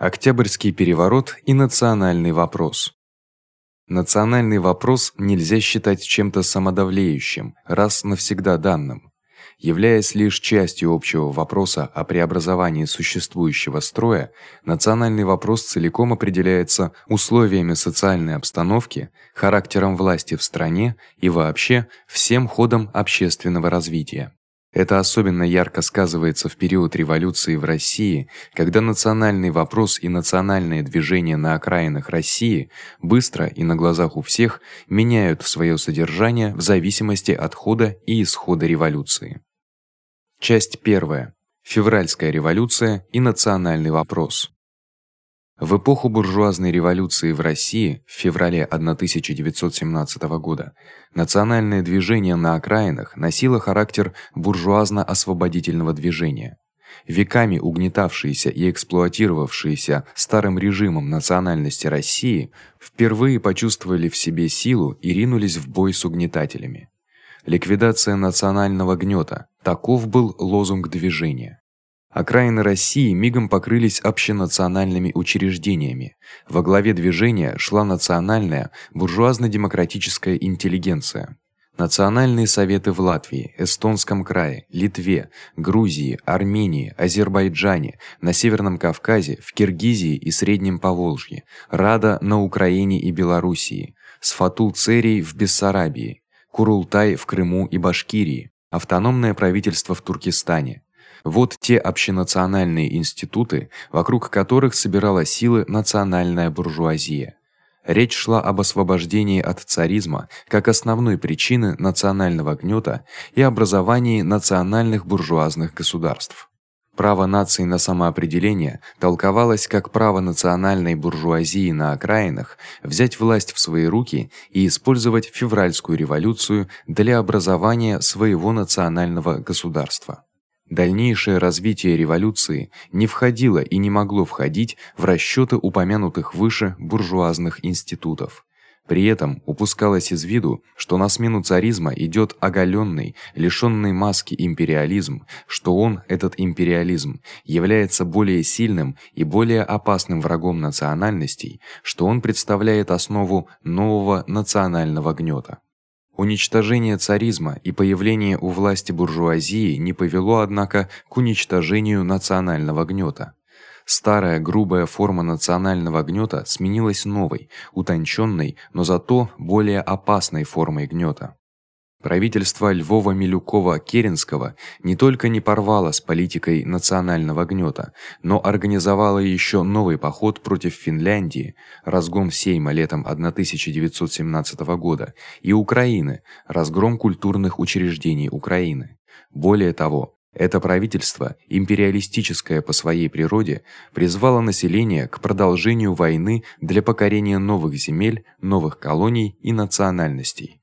Октябрьский переворот и национальный вопрос. Национальный вопрос нельзя считать чем-то самодавлеющим, раз навсегда данным. Являясь лишь частью общего вопроса о преобразовании существующего строя, национальный вопрос целиком определяется условиями социальной обстановки, характером власти в стране и вообще всем ходом общественного развития. Это особенно ярко сказывается в период революции в России, когда национальный вопрос и национальные движения на окраинах России быстро и на глазах у всех меняют своё содержание в зависимости от хода и исхода революции. Часть 1. Февральская революция и национальный вопрос. В эпоху буржуазной революции в России в феврале 1917 года национальное движение на окраинах носило характер буржуазно-освободительного движения. Веками угнетавшиеся и эксплуатировавшиеся старым режимом национальности России впервые почувствовали в себе силу и ринулись в бой с угнетателями. Ликвидация национального гнёта таков был лозунг движения. Окраины России мигом покрылись общенациональными учреждениями. Во главе движения шла национальная буржуазно-демократическая интеллигенция. Национальные советы в Латвии, Эстонском крае, Литве, Грузии, Армении, Азербайджане, на Северном Кавказе, в Киргизии и Среднем Поволжье, Рада на Украине и Белоруссии, Сфатул-Церий в Бессарабии, Курултай в Крыму и Башкирии, автономное правительство в Туркестане, вот те общенациональные институты, вокруг которых собирала силы национальная буржуазия. Речь шла об освобождении от царизма как основной причины национального гнёта и образовании национальных буржуазных государств. Право нации на самоопределение толковалось как право национальной буржуазии на окраинах взять власть в свои руки и использовать февральскую революцию для образования своего национального государства. Дальнейшее развитие революции не входило и не могло входить в расчёты упомянутых выше буржуазных институтов. При этом упускалось из виду, что на смену царизма идёт оголённый, лишённый маски империализм, что он, этот империализм, является более сильным и более опасным врагом национальностей, что он представляет основу нового национального гнёта. Уничтожение царизма и появление у власти буржуазии не повело, однако, к уничтожению национального гнёта. Старая грубая форма национального гнёта сменилась новой, утончённой, но зато более опасной формой гнёта. Правительство Львова-Милюкова-Керенского не только не порвало с политикой национального гнёта, но организовало ещё новый поход против Финляндии, разгром Сейма летом 1917 года, и Украины, разгром культурных учреждений Украины. Более того, это правительство, империалистическое по своей природе, призвало население к продолжению войны для покорения новых земель, новых колоний и национальностей.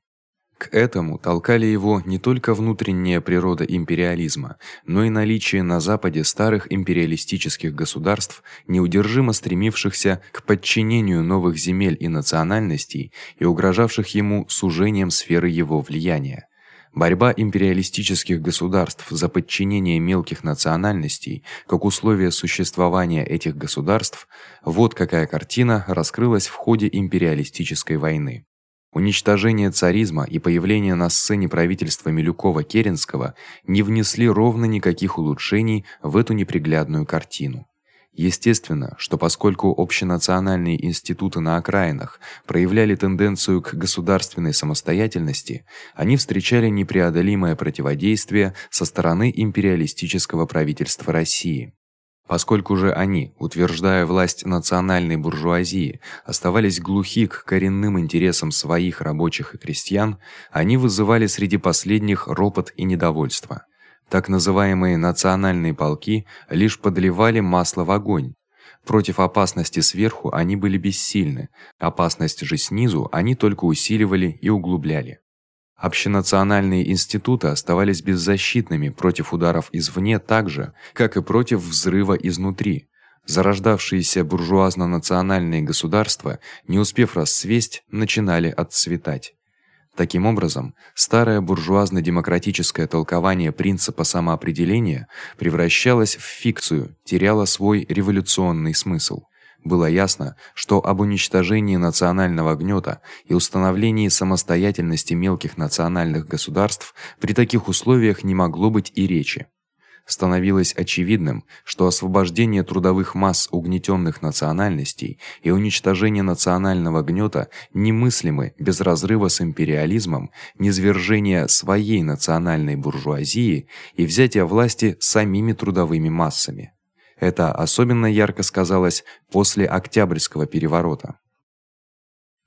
К этому толкали его не только внутренняя природа империализма, но и наличие на западе старых империалистических государств, неудержимо стремившихся к подчинению новых земель и национальностей и угрожавших ему сужением сферы его влияния. Борьба империалистических государств за подчинение мелких национальностей как условие существования этих государств вот какая картина раскрылась в ходе империалистической войны. Уничтожение царизма и появление на сцене правительства Милюкова-Керенского не внесли ровно никаких улучшений в эту неприглядную картину. Естественно, что поскольку общенациональные институты на окраинах проявляли тенденцию к государственной самостоятельности, они встречали непреодолимое противодействие со стороны империалистического правительства России. Поскольку же они, утверждая власть национальной буржуазии, оставались глухи к коренным интересам своих рабочих и крестьян, они вызывали среди последних ропот и недовольство. Так называемые национальные полки лишь подливали масло в огонь. Против опасности сверху они были бессильны, опасность же снизу они только усиливали и углубляли. Общенациональные институты оставались беззащитными против ударов извне так же, как и против взрыва изнутри. Зарождавшиеся буржуазно-национальные государства, не успев расцвесть, начинали отцветать. Таким образом, старое буржуазно-демократическое толкование принципа самоопределения превращалось в фикцию, теряло свой революционный смысл. Было ясно, что об уничтожении национального гнёта и установлении самостоятельности мелких национальных государств при таких условиях не могло быть и речи становилось очевидным, что освобождение трудовых масс угнетённых национальностей и уничтожение национального гнёта немыслимы без разрыва с империализмом, низвержения своей национальной буржуазии и взятия власти самими трудовыми массами. Это особенно ярко сказалось после Октябрьского переворота.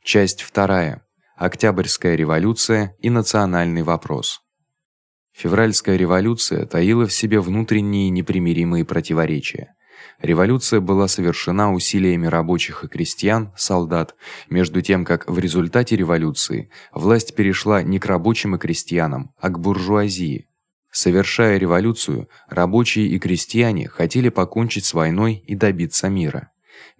Часть вторая. Октябрьская революция и национальный вопрос. Февральская революция таила в себе внутренние непримиримые противоречия. Революция была совершена усилиями рабочих и крестьян, солдат, между тем как в результате революции власть перешла не к рабочим и крестьянам, а к буржуазии. Совершая революцию, рабочие и крестьяне хотели покончить с войной и добиться мира.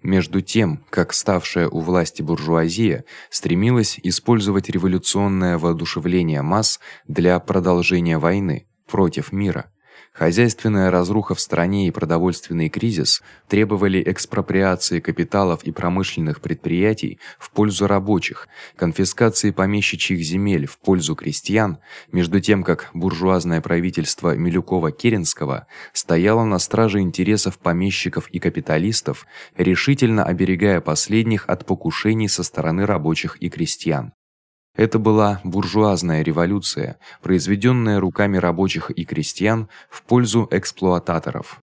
Между тем, как ставшая у власти буржуазия стремилась использовать революционное воодушевление масс для продолжения войны против мира, Хозяйственная разруха в стране и продовольственный кризис требовали экспроприации капиталов и промышленных предприятий в пользу рабочих, конфискации помещичьих земель в пользу крестьян, между тем как буржуазное правительство Милюкова-Керенского стояло на страже интересов помещиков и капиталистов, решительно оберегая последних от покушений со стороны рабочих и крестьян. Это была буржуазная революция, произведённая руками рабочих и крестьян в пользу эксплуататоров.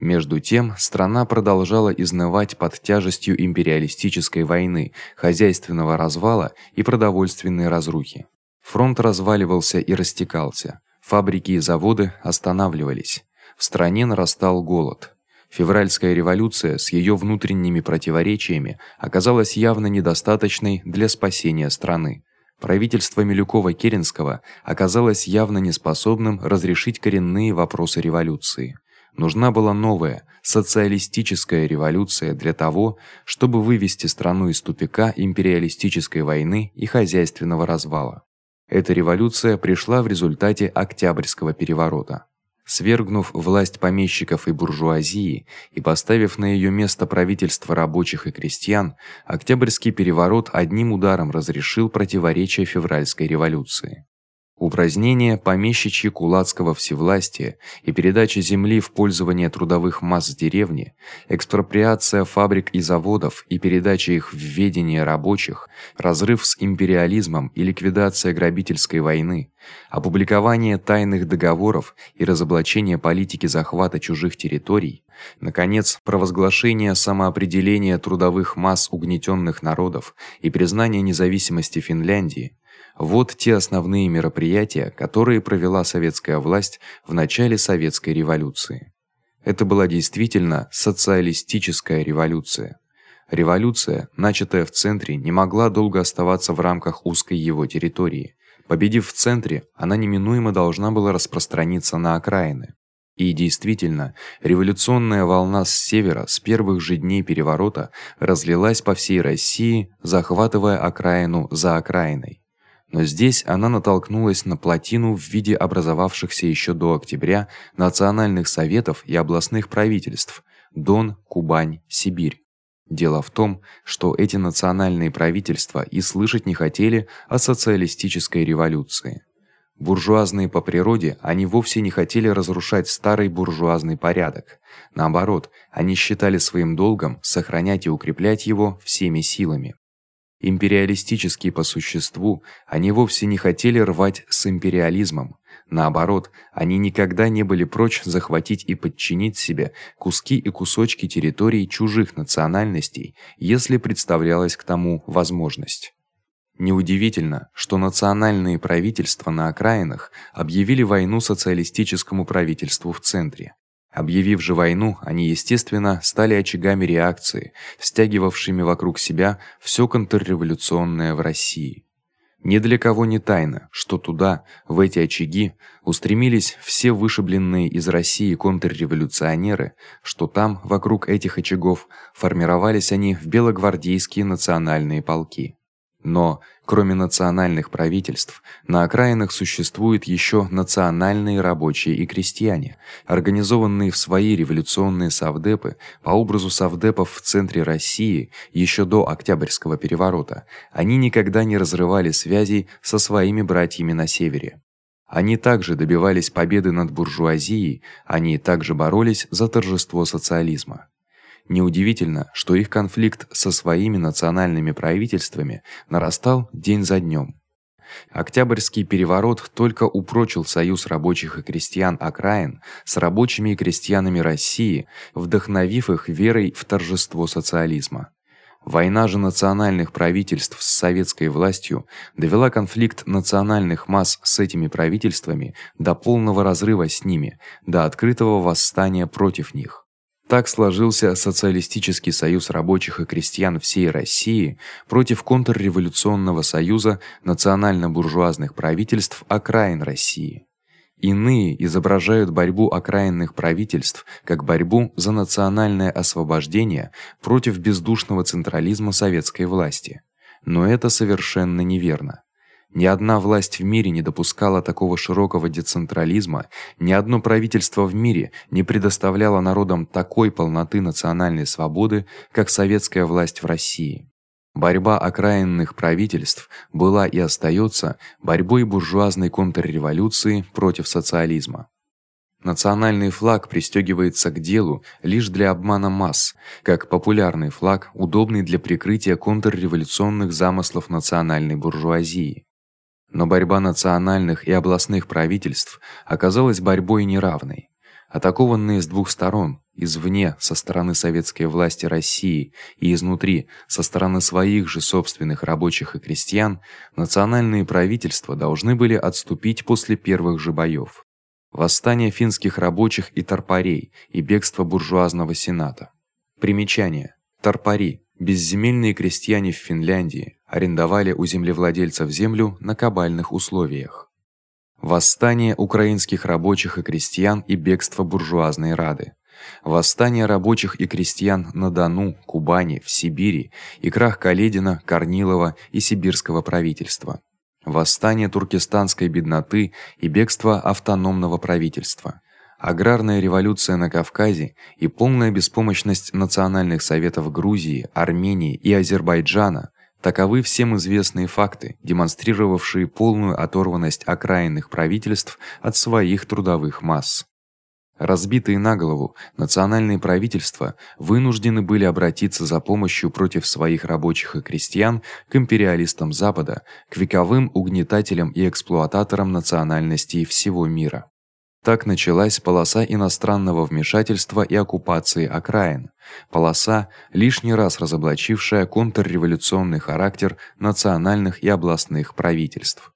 Между тем, страна продолжала изнывать под тяжестью империалистической войны, хозяйственного развала и продовольственной разрухи. Фронт разваливался и растекался. Фабрики и заводы останавливались. В стране нарастал голод. Февральская революция с её внутренними противоречиями оказалась явно недостаточной для спасения страны. Правительство Милюкова-Керенского оказалось явно неспособным разрешить коренные вопросы революции. Нужна была новая социалистическая революция для того, чтобы вывести страну из тупика империалистической войны и хозяйственного развала. Эта революция пришла в результате Октябрьского переворота свергнув власть помещиков и буржуазии и поставив на её место правительство рабочих и крестьян, Октябрьский переворот одним ударом разрешил противоречия февральской революции упразднение помещичье-кулацкого всевластия и передача земли в пользование трудовых масс деревни, экспроприация фабрик и заводов и передача их в ведение рабочих, разрыв с империализмом и ликвидация грабительской войны, опубликование тайных договоров и разоблачение политики захвата чужих территорий, наконец, провозглашение самоопределения трудовых масс угнетённых народов и признание независимости Финляндии вот те основные мероприятия, которые провела советская власть в начале советской революции. Это была действительно социалистическая революция. Революция, начатая в центре, не могла долго оставаться в рамках узкой его территории. Победив в центре, она неминуемо должна была распространиться на окраины. И действительно, революционная волна с севера с первых же дней переворота разлилась по всей России, захватывая окраину за окраиной. Но здесь она натолкнулась на плотину в виде образовавшихся ещё до октября национальных советов и областных правительств: Дон, Кубань, Сибирь. Дело в том, что эти национальные правительства и слышать не хотели о социалистической революции. Буржуазные по природе, они вовсе не хотели разрушать старый буржуазный порядок. Наоборот, они считали своим долгом сохранять и укреплять его всеми силами империалистические по существу, они вовсе не хотели рвать с империализмом. Наоборот, они никогда не были прочь захватить и подчинить себе куски и кусочки территорий чужих национальностей, если представлялась к тому возможность. Неудивительно, что национальные правительства на окраинах объявили войну социалистическому правительству в центре. Объявив же войну, они, естественно, стали очагами реакции, стягивавшими вокруг себя всё контрреволюционное в России. Ни для кого не тайна, что туда, в эти очаги, устремились все вышибленные из России контрреволюционеры, что там, вокруг этих очагов, формировались они в белогвардейские национальные полки. Но кроме национальных правительств, на окраинах существуют ещё национальные рабочие и крестьяне, организованные в свои революционные совдепы по образу совдепов в центре России ещё до Октябрьского переворота. Они никогда не разрывали связей со своими братьями на севере. Они также добивались победы над буржуазией, они также боролись за торжество социализма. Неудивительно, что их конфликт со своими национальными правительствами нарастал день за днём. Октябрьский переворот только упрочил союз рабочих и крестьян окраин с рабочими и крестьянами России, вдохновив их верой в торжество социализма. Война же национальных правительств с советской властью довела конфликт национальных масс с этими правительствами до полного разрыва с ними, до открытого восстания против них. Так сложился социалистический союз рабочих и крестьян всей России против контрреволюционного союза национально-буржуазных правительств окраин России. Иные изображают борьбу окраинных правительств как борьбу за национальное освобождение против бездушного централизма советской власти. Но это совершенно неверно. Ни одна власть в мире не допускала такого широкого децентрализма, ни одно правительство в мире не предоставляло народам такой полноты национальной свободы, как советская власть в России. Борьба окраинных правительств была и остаётся борьбой буржуазной контрреволюции против социализма. Национальный флаг пристёгивается к делу лишь для обмана масс, как популярный флаг, удобный для прикрытия контрреволюционных замыслов национальной буржуазии. Но борьба национальных и областных правительств оказалась борьбой неравной. Атакованные с двух сторон, извне со стороны советской власти России и изнутри со стороны своих же собственных рабочих и крестьян, национальные правительства должны были отступить после первых же боёв. Восстание финских рабочих и торпарей и бегство буржуазного сената. Примечание: торпари безземельные крестьяне в Финляндии арендовали у землевладельцев землю на кабальных условиях. Восстание украинских рабочих и крестьян и бегство буржуазной рады. Восстание рабочих и крестьян на Дону, Кубани, в Сибири и крах Каледина, Корнилова и сибирского правительства. Восстание туркестанской бедноты и бегство автономного правительства аграрная революция на Кавказе и полная беспомощность национальных советов Грузии, Армении и Азербайджана таковы всем известные факты, демонстрировавшие полную оторванность окраинных правительств от своих трудовых масс. Разбитые на голову, национальные правительства вынуждены были обратиться за помощью против своих рабочих и крестьян к империалистам Запада, к вековым угнетателям и эксплуататорам национальностей всего мира. Так началась полоса иностранного вмешательства и оккупации окраин. Полоса, лишний раз разоблачившая контрреволюционный характер национальных и областных правительств.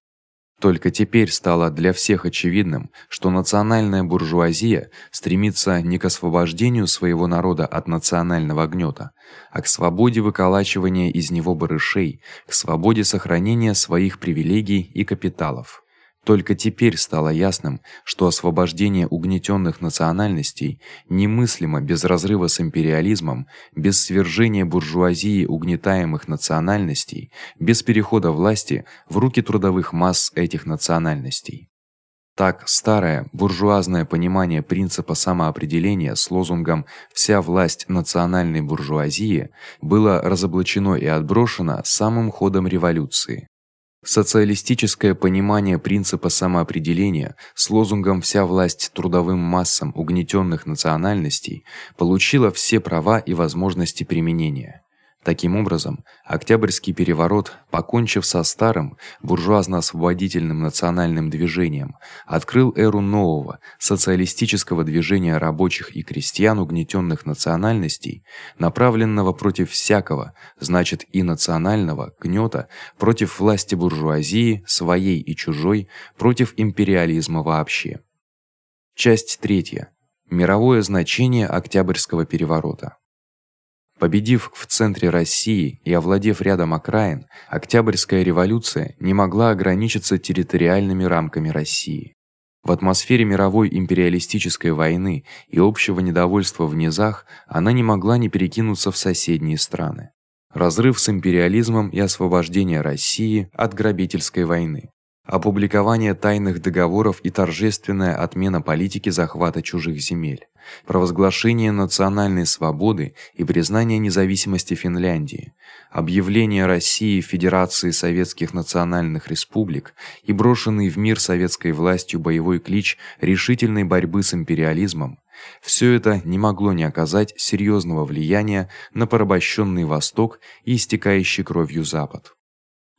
Только теперь стало для всех очевидным, что национальная буржуазия стремится не к освобождению своего народа от национального гнёта, а к свободе выколачивания из него барышей, к свободе сохранения своих привилегий и капиталов. Только теперь стало ясным, что освобождение угнетённых национальностей немыслимо без разрыва с империализмом, без свержения буржуазии угнетаемых национальностей, без перехода власти в руки трудовых масс этих национальностей. Так старое буржуазное понимание принципа самоопределения с лозунгом вся власть национальной буржуазии было разоблачено и отброшено самым ходом революции. Социалистическое понимание принципа самоопределения с лозунгом вся власть трудовым массам угнетённых национальностей получила все права и возможности применения. Таким образом, Октябрьский переворот, покончив со старым буржуазно-освободительным национальным движением, открыл эру нового социалистического движения рабочих и крестьян угнетённых национальностей, направленного против всякого, значит и национального гнёта, против власти буржуазии, своей и чужой, против империализма вообще. Часть третья. Мировое значение Октябрьского переворота. Победив в центре России и овладев рядом окраин, Октябрьская революция не могла ограничиться территориальными рамками России. В атмосфере мировой империалистической войны и общего недовольства в низах она не могла не перекинуться в соседние страны. разрыв с империализмом и освобождение России от грабительской войны опубликование тайных договоров и торжественная отмена политики захвата чужих земель, провозглашение национальной свободы и признание независимости Финляндии, объявление России Федерацией советских национальных республик и брошенный в мир советской властью боевой клич решительной борьбы с империализмом. Всё это не могло не оказать серьёзного влияния на порабощенный Восток и истекающий кровью Запад.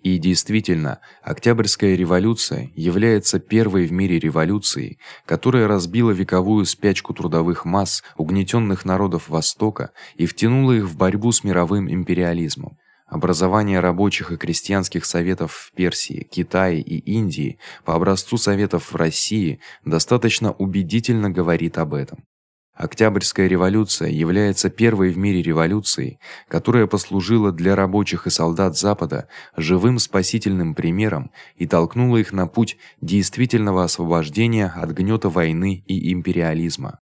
И действительно, Октябрьская революция является первой в мире революцией, которая разбила вековую спячку трудовых масс угнетённых народов Востока и втянула их в борьбу с мировым империализмом. Образование рабочих и крестьянских советов в Персии, Китае и Индии по образцу советов в России достаточно убедительно говорит об этом. Октябрьская революция является первой в мире революцией, которая послужила для рабочих и солдат Запада живым спасительным примером и толкнула их на путь действительного освобождения от гнёта войны и империализма.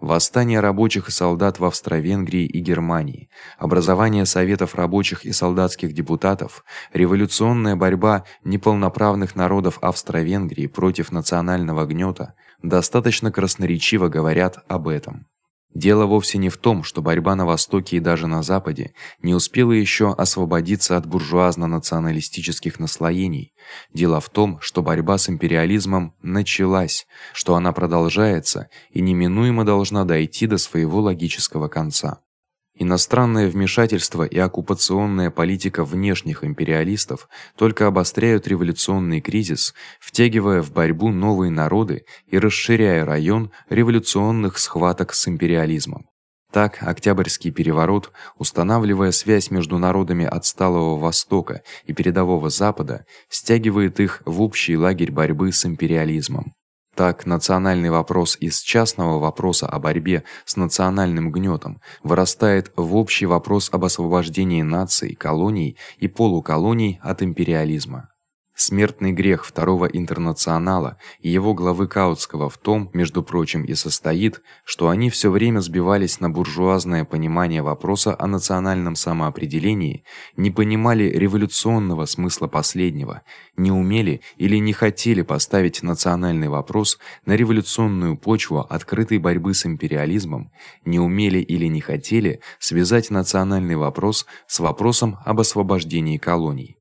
Восстание рабочих и солдат в Австро-Венгрии и Германии, образование советов рабочих и солдатских депутатов, революционная борьба неполноправных народов Австро-Венгрии против национального гнёта достаточно красноречиво говорят об этом. Дело вовсе не в том, что борьба на востоке и даже на западе не успела ещё освободиться от буржуазно-националистических наслоений. Дело в том, что борьба с империализмом началась, что она продолжается и неминуемо должна дойти до своего логического конца. Иностранное вмешательство и оккупационная политика внешних империалистов только обостряют революционный кризис, втягивая в борьбу новые народы и расширяя район революционных схваток с империализмом. Так Октябрьский переворот, устанавливая связь между народами отсталого Востока и передового Запада, стягивает их в общий лагерь борьбы с империализмом. Так национальный вопрос из частного вопроса о борьбе с национальным гнётом вырастает в общий вопрос об освобождении наций, колоний и полуколоний от империализма. Смертный грех второго интернационала и его главы Каутского в том, между прочим, и состоит, что они всё время сбивались на буржуазное понимание вопроса о национальном самоопределении, не понимали революционного смысла последнего, не умели или не хотели поставить национальный вопрос на революционную почву открытой борьбы с империализмом, не умели или не хотели связать национальный вопрос с вопросом об освобождении колоний.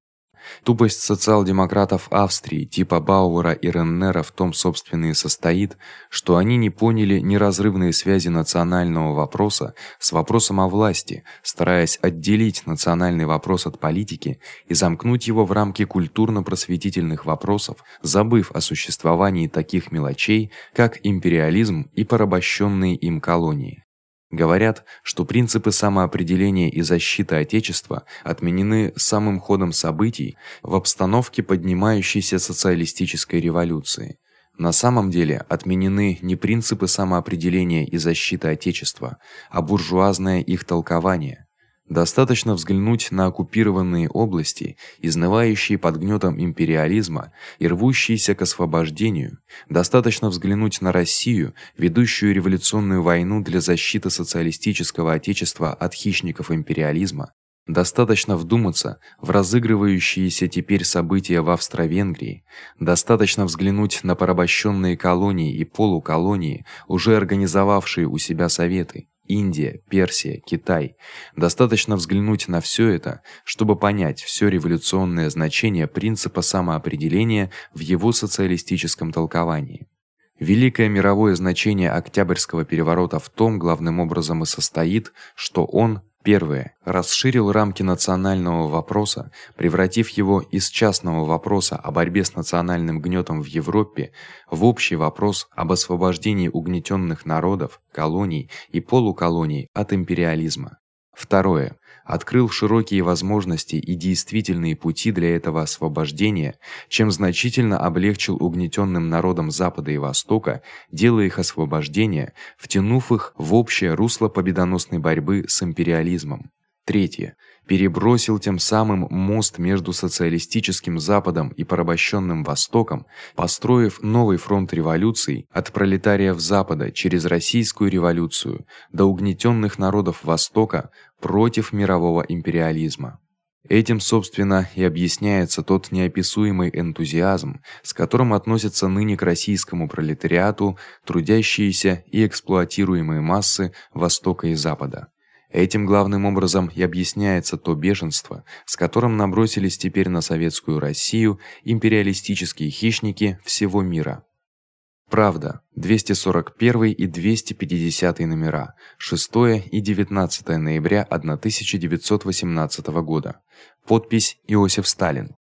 Тупость социал-демократов Австрии типа Бауэра и Реннера в том собственно и состоит, что они не поняли неразрывной связи национального вопроса с вопросом о власти, стараясь отделить национальный вопрос от политики и замкнуть его в рамки культурно-просветительных вопросов, забыв о существовании таких мелочей, как империализм и порабощенные им колонии. Говорят, что принципы самоопределения и защиты отечества отменены самым ходом событий в обстановке поднимающейся социалистической революции. На самом деле отменены не принципы самоопределения и защиты отечества, а буржуазное их толкование. Достаточно взглянуть на оккупированные области, изнывающие под гнётом империализма и рвущиеся к освобождению. Достаточно взглянуть на Россию, ведущую революционную войну для защиты социалистического отечества от хищников империализма. Достаточно вдуматься в разыгрывающиеся теперь события в Австро-Венгрии, достаточно взглянуть на порабощенные колонии и полуколонии, уже организовавшие у себя советы. Индия, Персия, Китай. Достаточно взглянуть на всё это, чтобы понять всё революционное значение принципа самоопределения в его социалистическом толковании. Великое мировое значение Октябрьского переворота в том главным образом и состоит, что он Первое расширил рамки национального вопроса, превратив его из частного вопроса о борьбе с национальным гнётом в Европе в общий вопрос об освобождении угнетённых народов, колоний и полуколоний от империализма. Второе открыл широкие возможности и действительные пути для этого освобождения, чем значительно облегчил угнетённым народам Запада и Востока дело их освобождения, втянув их в общее русло победоносной борьбы с империализмом. Третье перебросил тем самым мост между социалистическим Западом и порабощенным Востоком, построив новый фронт революций от пролетариев Запада через российскую революцию до угнетенных народов Востока против мирового империализма. Этим, собственно, и объясняется тот неописуемый энтузиазм, с которым относятся ныне к российскому пролетариату трудящиеся и эксплуатируемые массы Востока и Запада. Этим главным образом и объясняется то бешенство, с которым набросились теперь на советскую Россию империалистические хищники всего мира. Правда, 241 и 250 номера, 6 и 19 ноября 1918 года. Подпись Иосиф Сталин.